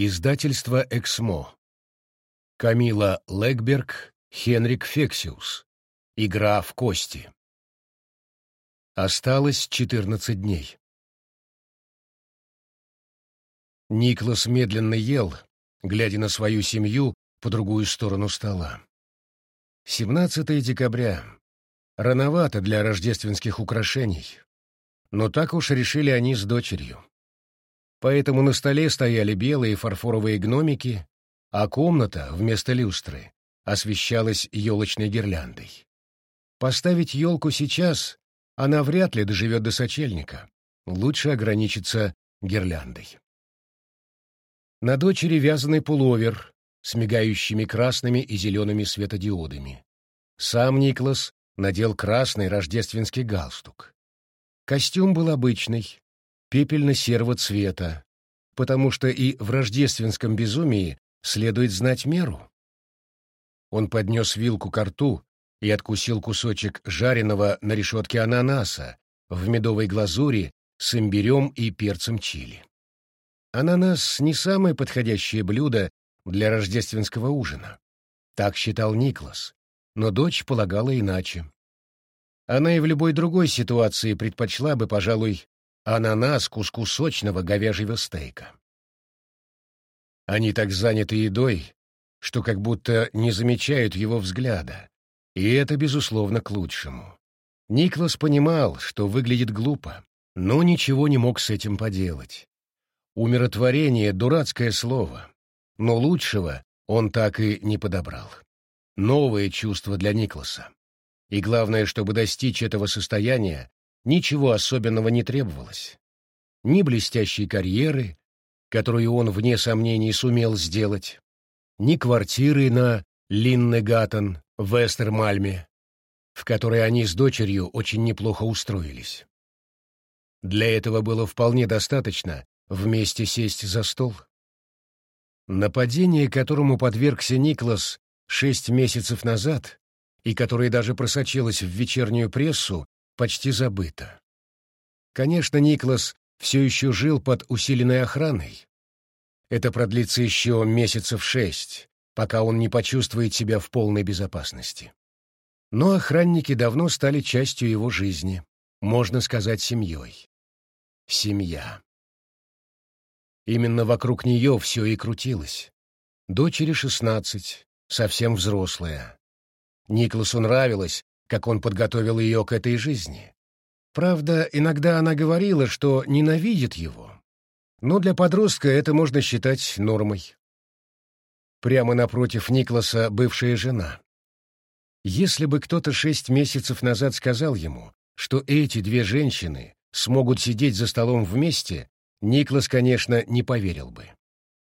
Издательство «Эксмо». Камила Легберг, Хенрик Фексиус. Игра в кости. Осталось 14 дней. Никлас медленно ел, глядя на свою семью по другую сторону стола. 17 декабря. Рановато для рождественских украшений. Но так уж решили они с дочерью. Поэтому на столе стояли белые фарфоровые гномики, а комната вместо люстры освещалась елочной гирляндой. Поставить елку сейчас она вряд ли доживет до сочельника. Лучше ограничиться гирляндой. На дочери вязаный пуловер с мигающими красными и зелеными светодиодами. Сам Никлас надел красный рождественский галстук. Костюм был обычный, пепельно-серого цвета, потому что и в рождественском безумии следует знать меру. Он поднес вилку к рту и откусил кусочек жареного на решетке ананаса в медовой глазури с имбирем и перцем чили. Ананас — не самое подходящее блюдо для рождественского ужина. Так считал Никлас, но дочь полагала иначе. Она и в любой другой ситуации предпочла бы, пожалуй, ананас куску сочного говяжьего стейка. Они так заняты едой, что как будто не замечают его взгляда, и это, безусловно, к лучшему. Никлас понимал, что выглядит глупо, но ничего не мог с этим поделать. Умиротворение — дурацкое слово, но лучшего он так и не подобрал. Новое чувство для Никласа. И главное, чтобы достичь этого состояния, ничего особенного не требовалось. Ни блестящей карьеры, которую он, вне сомнений, сумел сделать, ни квартиры на Линнегаттен в Эстермальме, в которой они с дочерью очень неплохо устроились. Для этого было вполне достаточно вместе сесть за стол. Нападение, которому подвергся Никлас шесть месяцев назад, и которое даже просочилось в вечернюю прессу, почти забыто. Конечно, Никлас все еще жил под усиленной охраной. Это продлится еще месяцев шесть, пока он не почувствует себя в полной безопасности. Но охранники давно стали частью его жизни, можно сказать, семьей. Семья. Именно вокруг нее все и крутилось. Дочери шестнадцать, совсем взрослая. Никласу нравилось, как он подготовил ее к этой жизни. Правда, иногда она говорила, что ненавидит его. Но для подростка это можно считать нормой. Прямо напротив Никласа бывшая жена. Если бы кто-то шесть месяцев назад сказал ему, что эти две женщины смогут сидеть за столом вместе, Никлас, конечно, не поверил бы.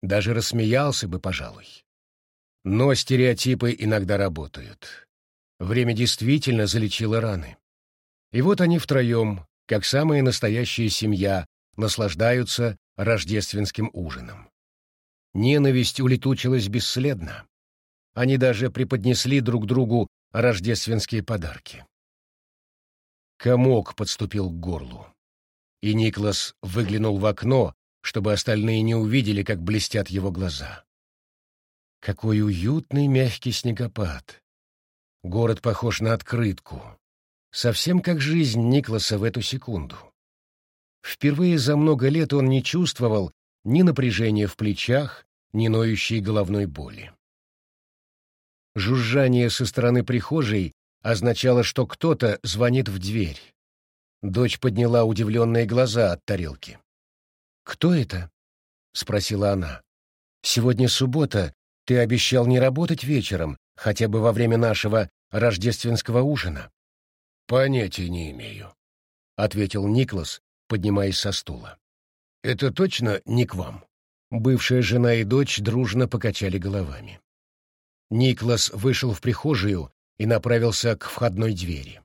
Даже рассмеялся бы, пожалуй. Но стереотипы иногда работают. Время действительно залечило раны. И вот они втроем, как самая настоящая семья, наслаждаются рождественским ужином. Ненависть улетучилась бесследно. Они даже преподнесли друг другу рождественские подарки. Комок подступил к горлу. И Никлас выглянул в окно, чтобы остальные не увидели, как блестят его глаза. Какой уютный мягкий снегопад. Город похож на открытку. Совсем как жизнь Никласа в эту секунду. Впервые за много лет он не чувствовал ни напряжения в плечах, ни ноющей головной боли. Жужжание со стороны прихожей означало, что кто-то звонит в дверь. Дочь подняла удивленные глаза от тарелки. «Кто это?» — спросила она. «Сегодня суббота. Ты обещал не работать вечером, хотя бы во время нашего рождественского ужина. «Понятия не имею», — ответил Никлас, поднимаясь со стула. «Это точно не к вам?» Бывшая жена и дочь дружно покачали головами. Никлас вышел в прихожую и направился к входной двери.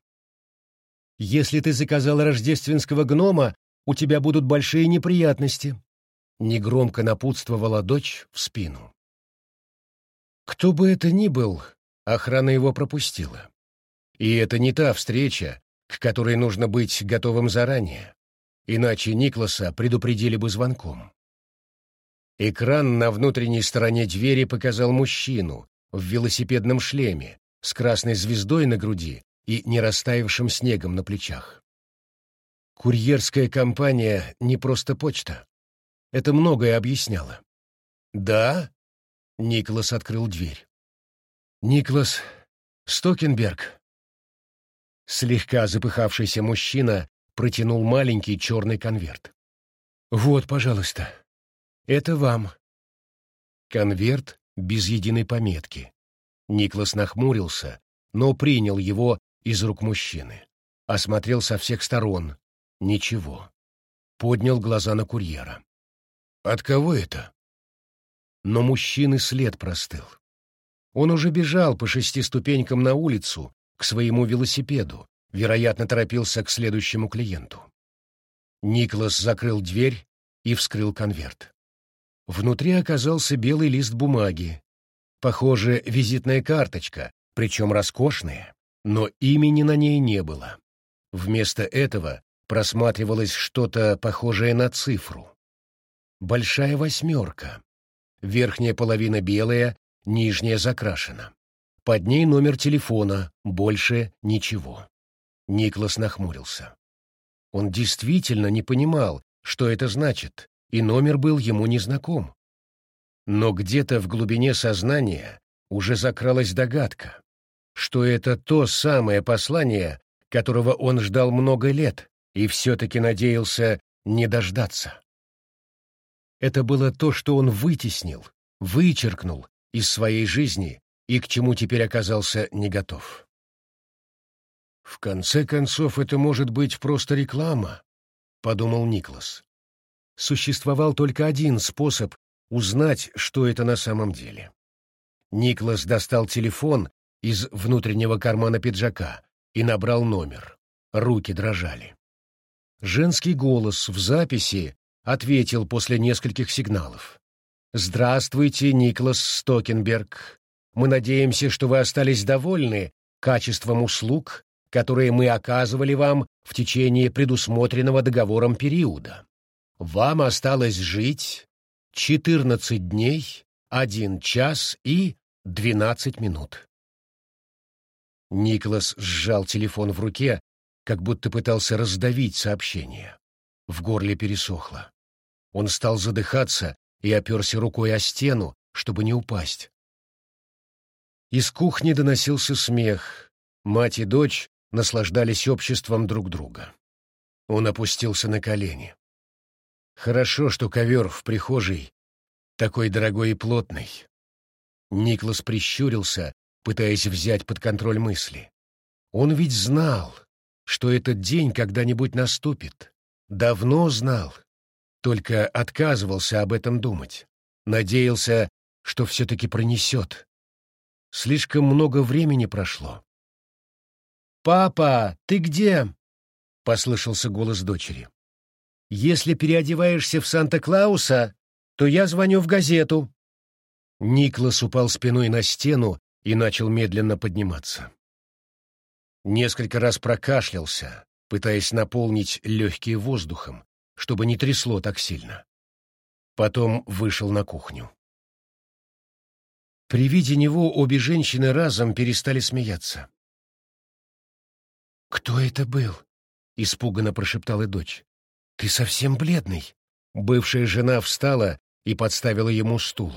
«Если ты заказал рождественского гнома, у тебя будут большие неприятности», — негромко напутствовала дочь в спину. Кто бы это ни был, охрана его пропустила. И это не та встреча, к которой нужно быть готовым заранее, иначе Никласа предупредили бы звонком. Экран на внутренней стороне двери показал мужчину в велосипедном шлеме с красной звездой на груди и не растаявшим снегом на плечах. Курьерская компания не просто почта. Это многое объясняло. «Да?» — Николас открыл дверь. «Николас Стокенберг». Слегка запыхавшийся мужчина протянул маленький черный конверт. «Вот, пожалуйста. Это вам». Конверт без единой пометки. Никлас нахмурился, но принял его из рук мужчины. Осмотрел со всех сторон. Ничего. Поднял глаза на курьера. «От кого это?» Но мужчины след простыл. Он уже бежал по шести ступенькам на улицу к своему велосипеду, вероятно, торопился к следующему клиенту. Никлас закрыл дверь и вскрыл конверт. Внутри оказался белый лист бумаги. Похоже, визитная карточка, причем роскошная, но имени на ней не было. Вместо этого просматривалось что-то похожее на цифру. Большая восьмерка. Верхняя половина белая, нижняя закрашена. Под ней номер телефона, больше ничего. Никлас нахмурился. Он действительно не понимал, что это значит, и номер был ему незнаком. Но где-то в глубине сознания уже закралась догадка, что это то самое послание, которого он ждал много лет и все-таки надеялся не дождаться. Это было то, что он вытеснил, вычеркнул из своей жизни и к чему теперь оказался не готов. «В конце концов, это может быть просто реклама», — подумал Никлас. Существовал только один способ узнать, что это на самом деле. Никлас достал телефон из внутреннего кармана пиджака и набрал номер. Руки дрожали. Женский голос в записи ответил после нескольких сигналов. «Здравствуйте, Никлас Стокенберг. Мы надеемся, что вы остались довольны качеством услуг, которые мы оказывали вам в течение предусмотренного договором периода. Вам осталось жить 14 дней, 1 час и 12 минут. Николас сжал телефон в руке, как будто пытался раздавить сообщение. В горле пересохло. Он стал задыхаться и оперся рукой о стену, чтобы не упасть. Из кухни доносился смех. Мать и дочь наслаждались обществом друг друга. Он опустился на колени. Хорошо, что ковер в прихожей такой дорогой и плотный. Никлас прищурился, пытаясь взять под контроль мысли. Он ведь знал, что этот день когда-нибудь наступит. Давно знал. Только отказывался об этом думать. Надеялся, что все-таки пронесет. Слишком много времени прошло. «Папа, ты где?» — послышался голос дочери. «Если переодеваешься в Санта-Клауса, то я звоню в газету». Никлас упал спиной на стену и начал медленно подниматься. Несколько раз прокашлялся, пытаясь наполнить легкие воздухом, чтобы не трясло так сильно. Потом вышел на кухню. При виде него обе женщины разом перестали смеяться. «Кто это был?» — испуганно прошептала дочь. «Ты совсем бледный». Бывшая жена встала и подставила ему стул.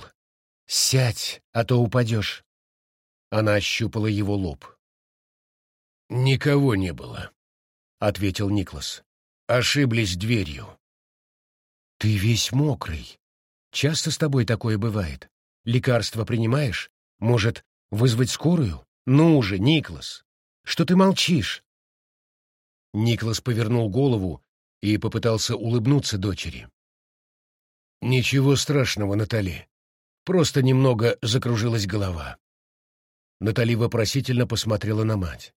«Сядь, а то упадешь». Она ощупала его лоб. «Никого не было», — ответил Никлас. «Ошиблись дверью». «Ты весь мокрый. Часто с тобой такое бывает? Лекарства принимаешь? Может, вызвать скорую? Ну же, Никлас, что ты молчишь?» Никлас повернул голову и попытался улыбнуться дочери. «Ничего страшного, Натали. Просто немного закружилась голова». Натали вопросительно посмотрела на мать.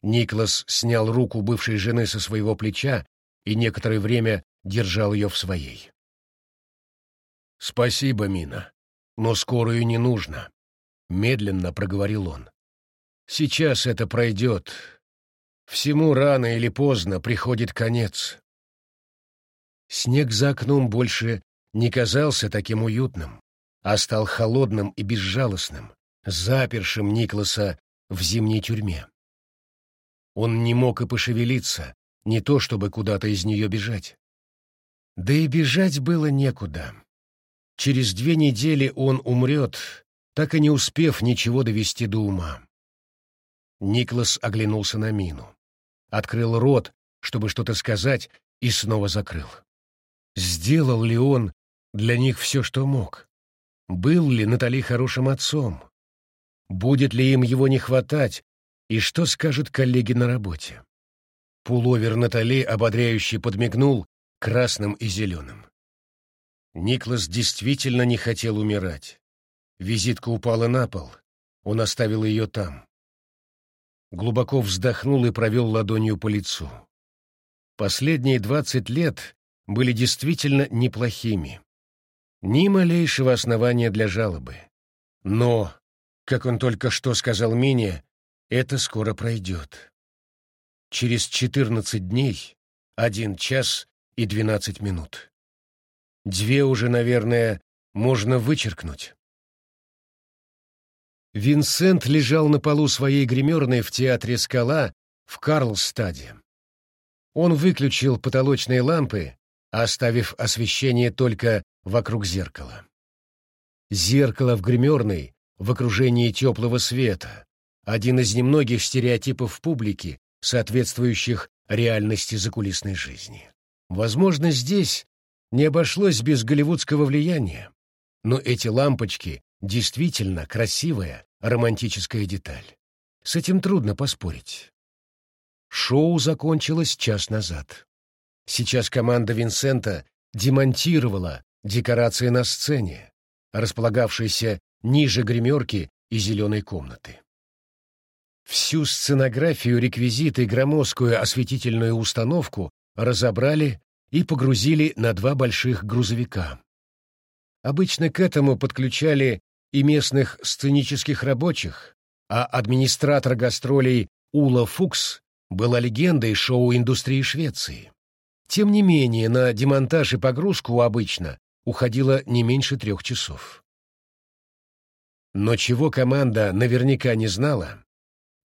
Никлас снял руку бывшей жены со своего плеча и некоторое время держал ее в своей. «Спасибо, Мина, но скорую не нужно», — медленно проговорил он. «Сейчас это пройдет, Всему рано или поздно приходит конец. Снег за окном больше не казался таким уютным, а стал холодным и безжалостным, запершим Никласа в зимней тюрьме. Он не мог и пошевелиться, не то чтобы куда-то из нее бежать. Да и бежать было некуда. Через две недели он умрет, так и не успев ничего довести до ума. Никлас оглянулся на мину. Открыл рот, чтобы что-то сказать, и снова закрыл. Сделал ли он для них все, что мог? Был ли Натали хорошим отцом? Будет ли им его не хватать, и что скажут коллеги на работе? Пуловер Натали ободряюще подмигнул красным и зеленым. Никлас действительно не хотел умирать. Визитка упала на пол. Он оставил ее там. Глубоко вздохнул и провел ладонью по лицу. Последние двадцать лет были действительно неплохими. Ни малейшего основания для жалобы. Но, как он только что сказал Мине, это скоро пройдет. Через четырнадцать дней, один час и двенадцать минут. Две уже, наверное, можно вычеркнуть. Винсент лежал на полу своей гримерной в театре «Скала» в Карлстаде. Он выключил потолочные лампы, оставив освещение только вокруг зеркала. Зеркало в гримерной в окружении теплого света, один из немногих стереотипов публики, соответствующих реальности закулисной жизни. Возможно, здесь не обошлось без голливудского влияния, но эти лампочки действительно красивая, романтическая деталь. С этим трудно поспорить. Шоу закончилось час назад. Сейчас команда Винсента демонтировала декорации на сцене, располагавшейся ниже гримерки и зеленой комнаты. Всю сценографию, реквизиты громоздкую осветительную установку разобрали и погрузили на два больших грузовика. Обычно к этому подключали и местных сценических рабочих, а администратор гастролей Ула Фукс была легендой шоу-индустрии Швеции. Тем не менее, на демонтаж и погрузку обычно уходило не меньше трех часов. Но чего команда наверняка не знала,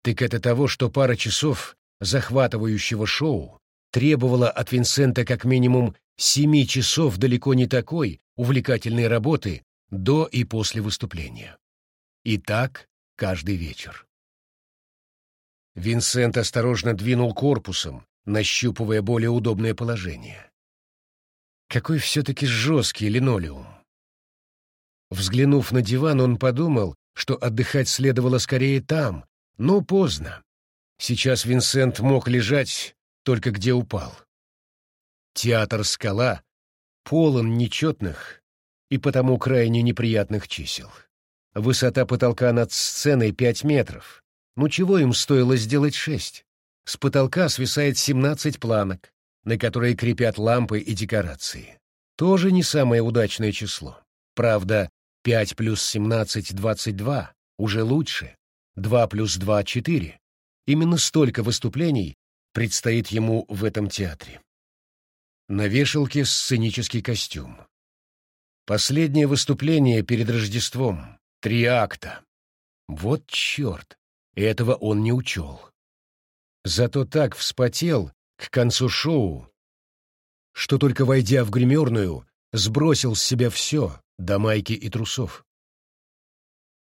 так это того, что пара часов захватывающего шоу требовала от Винсента как минимум семи часов далеко не такой увлекательной работы до и после выступления. И так каждый вечер. Винсент осторожно двинул корпусом, нащупывая более удобное положение. Какой все-таки жесткий линолеум. Взглянув на диван, он подумал, что отдыхать следовало скорее там, но поздно. Сейчас Винсент мог лежать только где упал. Театр «Скала» полон нечетных и потому крайне неприятных чисел. Высота потолка над сценой пять метров. Ну чего им стоило сделать шесть? С потолка свисает семнадцать планок, на которые крепят лампы и декорации. Тоже не самое удачное число. Правда, пять плюс семнадцать — двадцать два, уже лучше. Два плюс два — четыре. Именно столько выступлений предстоит ему в этом театре. На вешалке сценический костюм. Последнее выступление перед Рождеством. Три акта. Вот черт, этого он не учел. Зато так вспотел к концу шоу, что только войдя в гримерную, сбросил с себя все, до майки и трусов.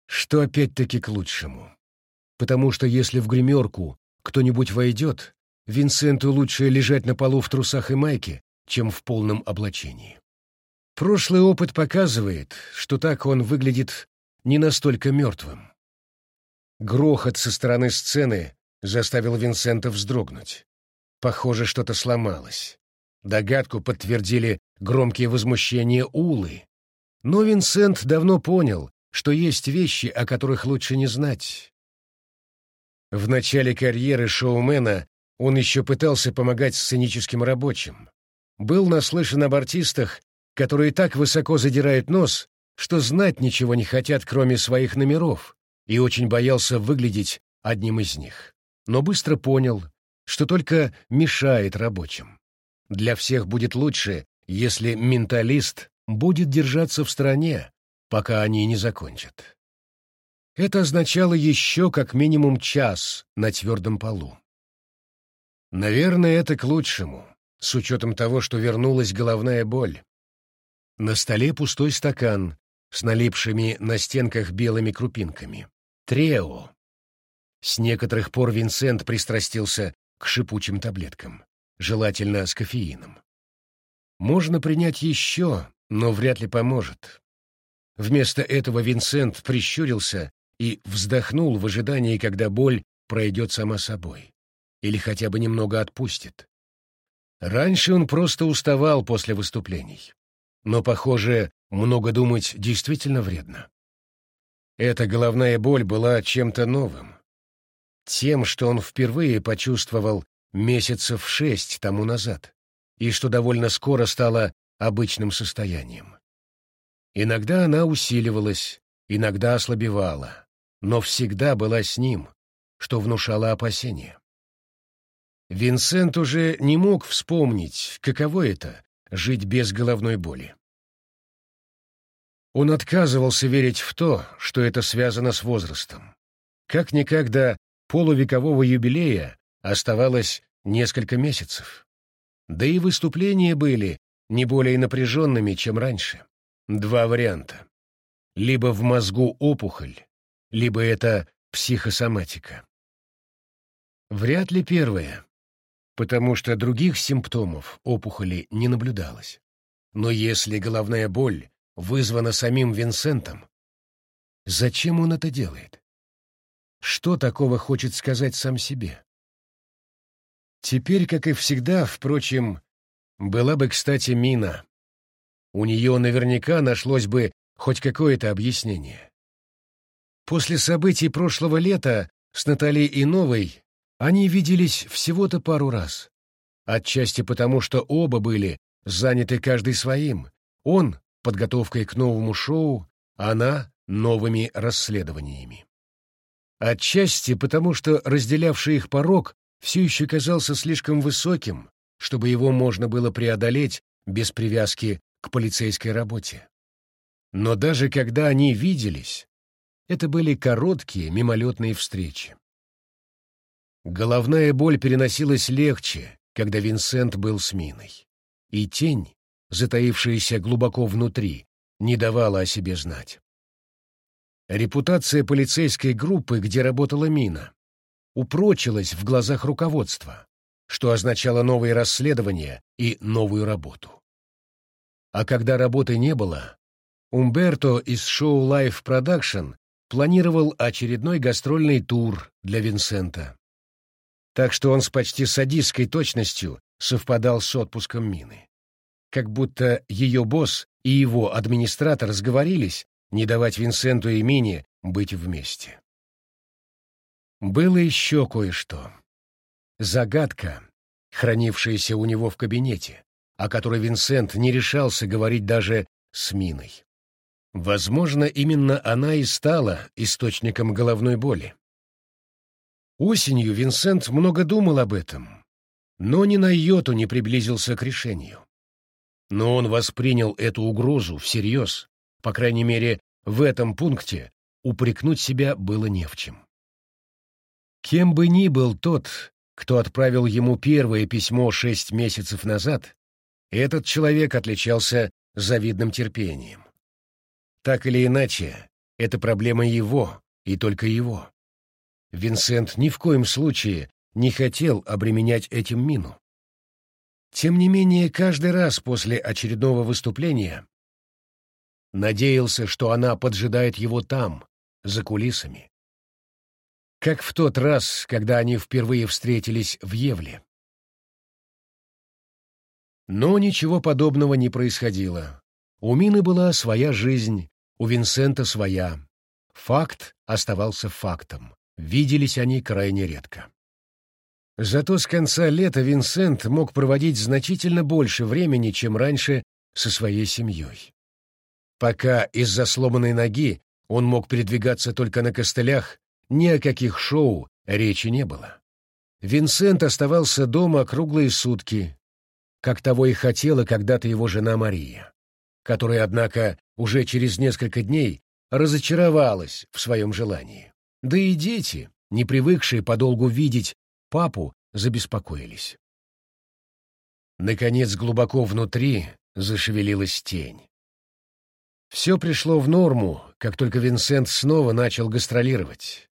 Что опять-таки к лучшему. Потому что если в гримерку кто-нибудь войдет, Винсенту лучше лежать на полу в трусах и майке, чем в полном облачении. Прошлый опыт показывает, что так он выглядит не настолько мертвым. Грохот со стороны сцены заставил Винсента вздрогнуть. Похоже, что-то сломалось. Догадку подтвердили громкие возмущения Улы. Но Винсент давно понял, что есть вещи, о которых лучше не знать. В начале карьеры шоумена он еще пытался помогать сценическим рабочим. Был наслышан об артистах, которые так высоко задирают нос, что знать ничего не хотят, кроме своих номеров, и очень боялся выглядеть одним из них. Но быстро понял, что только мешает рабочим. Для всех будет лучше, если менталист будет держаться в стороне, пока они не закончат. Это означало еще как минимум час на твердом полу. Наверное, это к лучшему, с учетом того, что вернулась головная боль. На столе пустой стакан с налипшими на стенках белыми крупинками. Трео. С некоторых пор Винсент пристрастился к шипучим таблеткам, желательно с кофеином. Можно принять еще, но вряд ли поможет. Вместо этого Винсент прищурился и вздохнул в ожидании, когда боль пройдет сама собой. Или хотя бы немного отпустит. Раньше он просто уставал после выступлений. Но, похоже, много думать действительно вредно. Эта головная боль была чем-то новым. Тем, что он впервые почувствовал месяцев шесть тому назад, и что довольно скоро стало обычным состоянием. Иногда она усиливалась, иногда ослабевала, но всегда была с ним, что внушало опасения. Винсент уже не мог вспомнить, каково это — жить без головной боли. Он отказывался верить в то, что это связано с возрастом. Как-никак до полувекового юбилея оставалось несколько месяцев. Да и выступления были не более напряженными, чем раньше. Два варианта. Либо в мозгу опухоль, либо это психосоматика. Вряд ли первое, потому что других симптомов опухоли не наблюдалось. Но если головная боль вызвана самим Винсентом, зачем он это делает? Что такого хочет сказать сам себе? Теперь, как и всегда, впрочем, была бы, кстати, Мина. У нее наверняка нашлось бы хоть какое-то объяснение. После событий прошлого лета с Натальей и Новой они виделись всего-то пару раз. Отчасти потому, что оба были заняты каждый своим. Он — подготовкой к новому шоу, она — новыми расследованиями. Отчасти потому, что разделявший их порог все еще казался слишком высоким, чтобы его можно было преодолеть без привязки к полицейской работе. Но даже когда они виделись, это были короткие мимолетные встречи. Головная боль переносилась легче, когда Винсент был с Миной. И тень, затаившаяся глубоко внутри, не давала о себе знать. Репутация полицейской группы, где работала Мина, упрочилась в глазах руководства, что означало новые расследования и новую работу. А когда работы не было, Умберто из шоу Life Production планировал очередной гастрольный тур для Винсента. Так что он с почти садистской точностью совпадал с отпуском Мины. Как будто ее босс и его администратор сговорились не давать Винсенту и Мине быть вместе. Было еще кое-что. Загадка, хранившаяся у него в кабинете, о которой Винсент не решался говорить даже с Миной. Возможно, именно она и стала источником головной боли. Осенью Винсент много думал об этом, но ни на йоту не приблизился к решению. Но он воспринял эту угрозу всерьез, по крайней мере, в этом пункте упрекнуть себя было не в чем. Кем бы ни был тот, кто отправил ему первое письмо шесть месяцев назад, этот человек отличался завидным терпением. Так или иначе, это проблема его и только его. Винсент ни в коем случае не хотел обременять этим Мину. Тем не менее, каждый раз после очередного выступления надеялся, что она поджидает его там, за кулисами. Как в тот раз, когда они впервые встретились в Евле. Но ничего подобного не происходило. У Мины была своя жизнь, у Винсента своя. Факт оставался фактом. Виделись они крайне редко. Зато с конца лета Винсент мог проводить значительно больше времени, чем раньше, со своей семьей. Пока из-за сломанной ноги он мог передвигаться только на костылях, ни о каких шоу речи не было. Винсент оставался дома круглые сутки, как того и хотела когда-то его жена Мария. которая, однако, уже через несколько дней разочаровалась в своем желании. Да и дети, не привыкшие подолгу видеть папу, забеспокоились. Наконец, глубоко внутри зашевелилась тень. Все пришло в норму, как только Винсент снова начал гастролировать.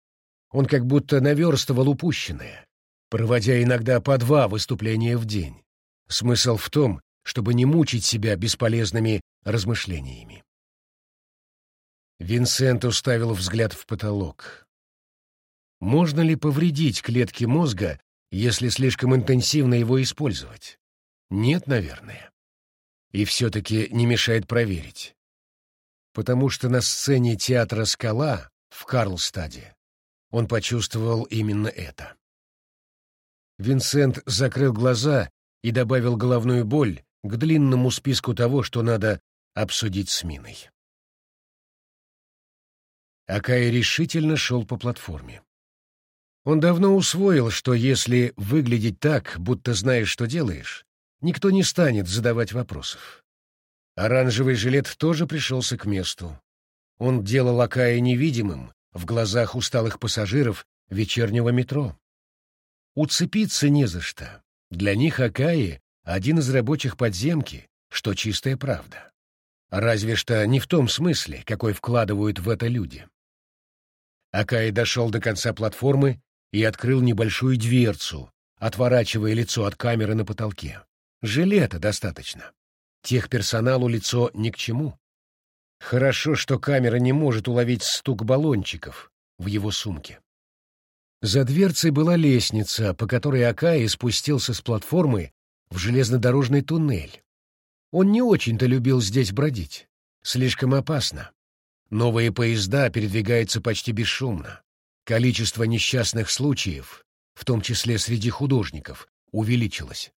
Он как будто наверстывал упущенное, проводя иногда по два выступления в день. Смысл в том, чтобы не мучить себя бесполезными размышлениями. Винсент уставил взгляд в потолок. Можно ли повредить клетки мозга, если слишком интенсивно его использовать? Нет, наверное. И все-таки не мешает проверить. Потому что на сцене театра «Скала» в Карлстаде он почувствовал именно это. Винсент закрыл глаза и добавил головную боль к длинному списку того, что надо обсудить с Миной. Акай решительно шел по платформе. Он давно усвоил, что если выглядеть так, будто знаешь, что делаешь, никто не станет задавать вопросов. Оранжевый жилет тоже пришелся к месту. Он делал Акая невидимым в глазах усталых пассажиров вечернего метро. Уцепиться не за что. Для них Акаи — один из рабочих подземки, что чистая правда. Разве что не в том смысле, какой вкладывают в это люди. Акай дошел до конца платформы и открыл небольшую дверцу, отворачивая лицо от камеры на потолке. Жилета достаточно. Техперсоналу лицо ни к чему. Хорошо, что камера не может уловить стук баллончиков в его сумке. За дверцей была лестница, по которой Акаи спустился с платформы в железнодорожный туннель. Он не очень-то любил здесь бродить. Слишком опасно. Новые поезда передвигаются почти бесшумно. Количество несчастных случаев, в том числе среди художников, увеличилось.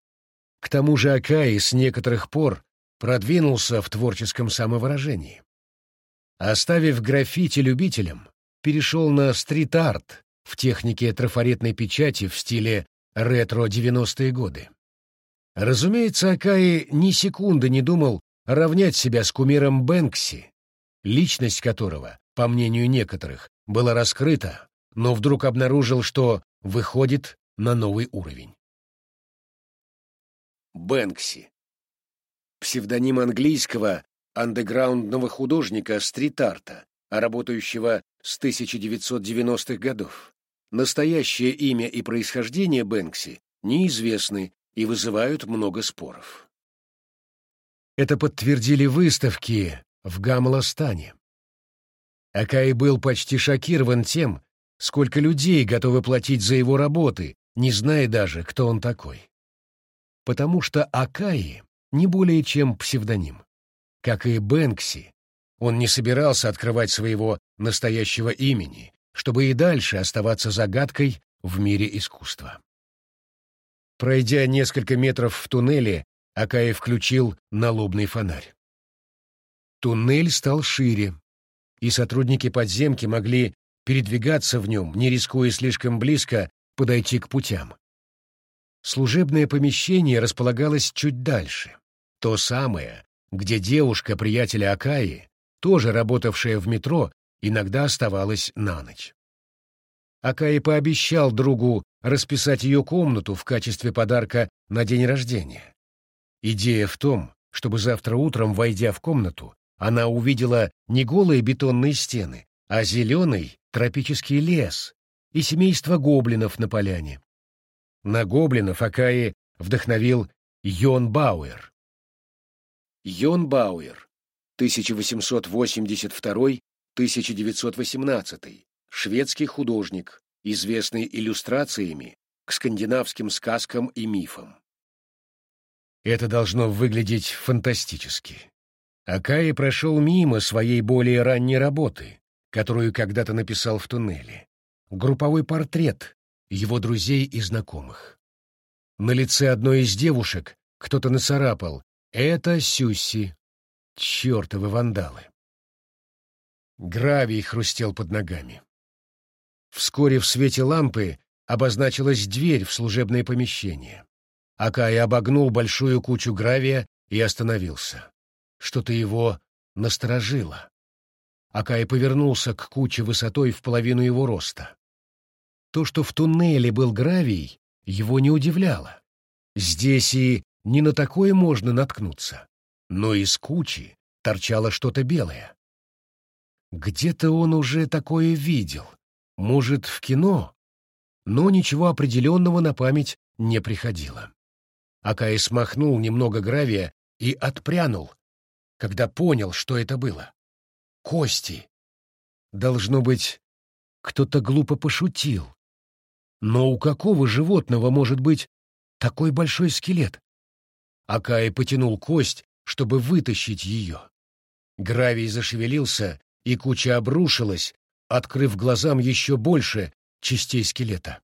К тому же Акаи с некоторых пор продвинулся в творческом самовыражении. Оставив граффити любителям, перешел на стрит-арт в технике трафаретной печати в стиле ретро-90-е годы. Разумеется, Акаи ни секунды не думал равнять себя с кумиром Бэнкси, личность которого, по мнению некоторых, была раскрыта, но вдруг обнаружил, что выходит на новый уровень. Бэнкси. Псевдоним английского андеграундного художника стрит-арта, работающего с 1990-х годов. Настоящее имя и происхождение Бэнкси неизвестны и вызывают много споров. Это подтвердили выставки в Гамластане. Акай был почти шокирован тем, сколько людей готовы платить за его работы, не зная даже, кто он такой. Потому что Акаи не более чем псевдоним. Как и Бэнкси, он не собирался открывать своего настоящего имени, чтобы и дальше оставаться загадкой в мире искусства. Пройдя несколько метров в туннеле, Акаи включил налобный фонарь. Туннель стал шире, и сотрудники подземки могли передвигаться в нем, не рискуя слишком близко подойти к путям. Служебное помещение располагалось чуть дальше. То самое, где девушка приятеля Акаи, тоже работавшая в метро, иногда оставалась на ночь. Акаи пообещал другу расписать ее комнату в качестве подарка на день рождения. Идея в том, чтобы завтра утром, войдя в комнату, она увидела не голые бетонные стены, а зеленый тропический лес и семейство гоблинов на поляне. На гоблинов Акаи вдохновил Йон Бауэр. Йон Бауэр, 1882-1918, шведский художник, известный иллюстрациями к скандинавским сказкам и мифам. Это должно выглядеть фантастически. Акаи прошел мимо своей более ранней работы, которую когда-то написал в туннеле. Групповой портрет его друзей и знакомых. На лице одной из девушек кто-то нацарапал «Это Сюси». Чёртовы вандалы. Гравий хрустел под ногами. Вскоре в свете лампы обозначилась дверь в служебное помещение. Акай обогнул большую кучу гравия и остановился. что-то его насторожило. Акай повернулся к куче высотой в половину его роста. То, что в туннеле был гравий, его не удивляло. Здесь и не на такое можно наткнуться. Но из кучи торчало что-то белое. Где-то он уже такое видел. Может, в кино? Но ничего определенного на память не приходило. Акай смахнул немного гравия и отпрянул, когда понял, что это было. Кости. Должно быть, кто-то глупо пошутил. Но у какого животного может быть такой большой скелет? Акай потянул кость, чтобы вытащить ее. Гравий зашевелился, и куча обрушилась, открыв глазам еще больше частей скелета.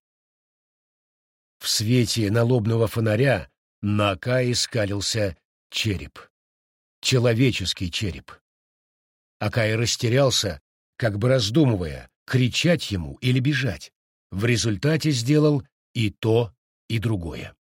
В свете налобного фонаря на Акае скалился череп. Человеческий череп. Акай растерялся, как бы раздумывая, кричать ему или бежать. В результате сделал и то, и другое.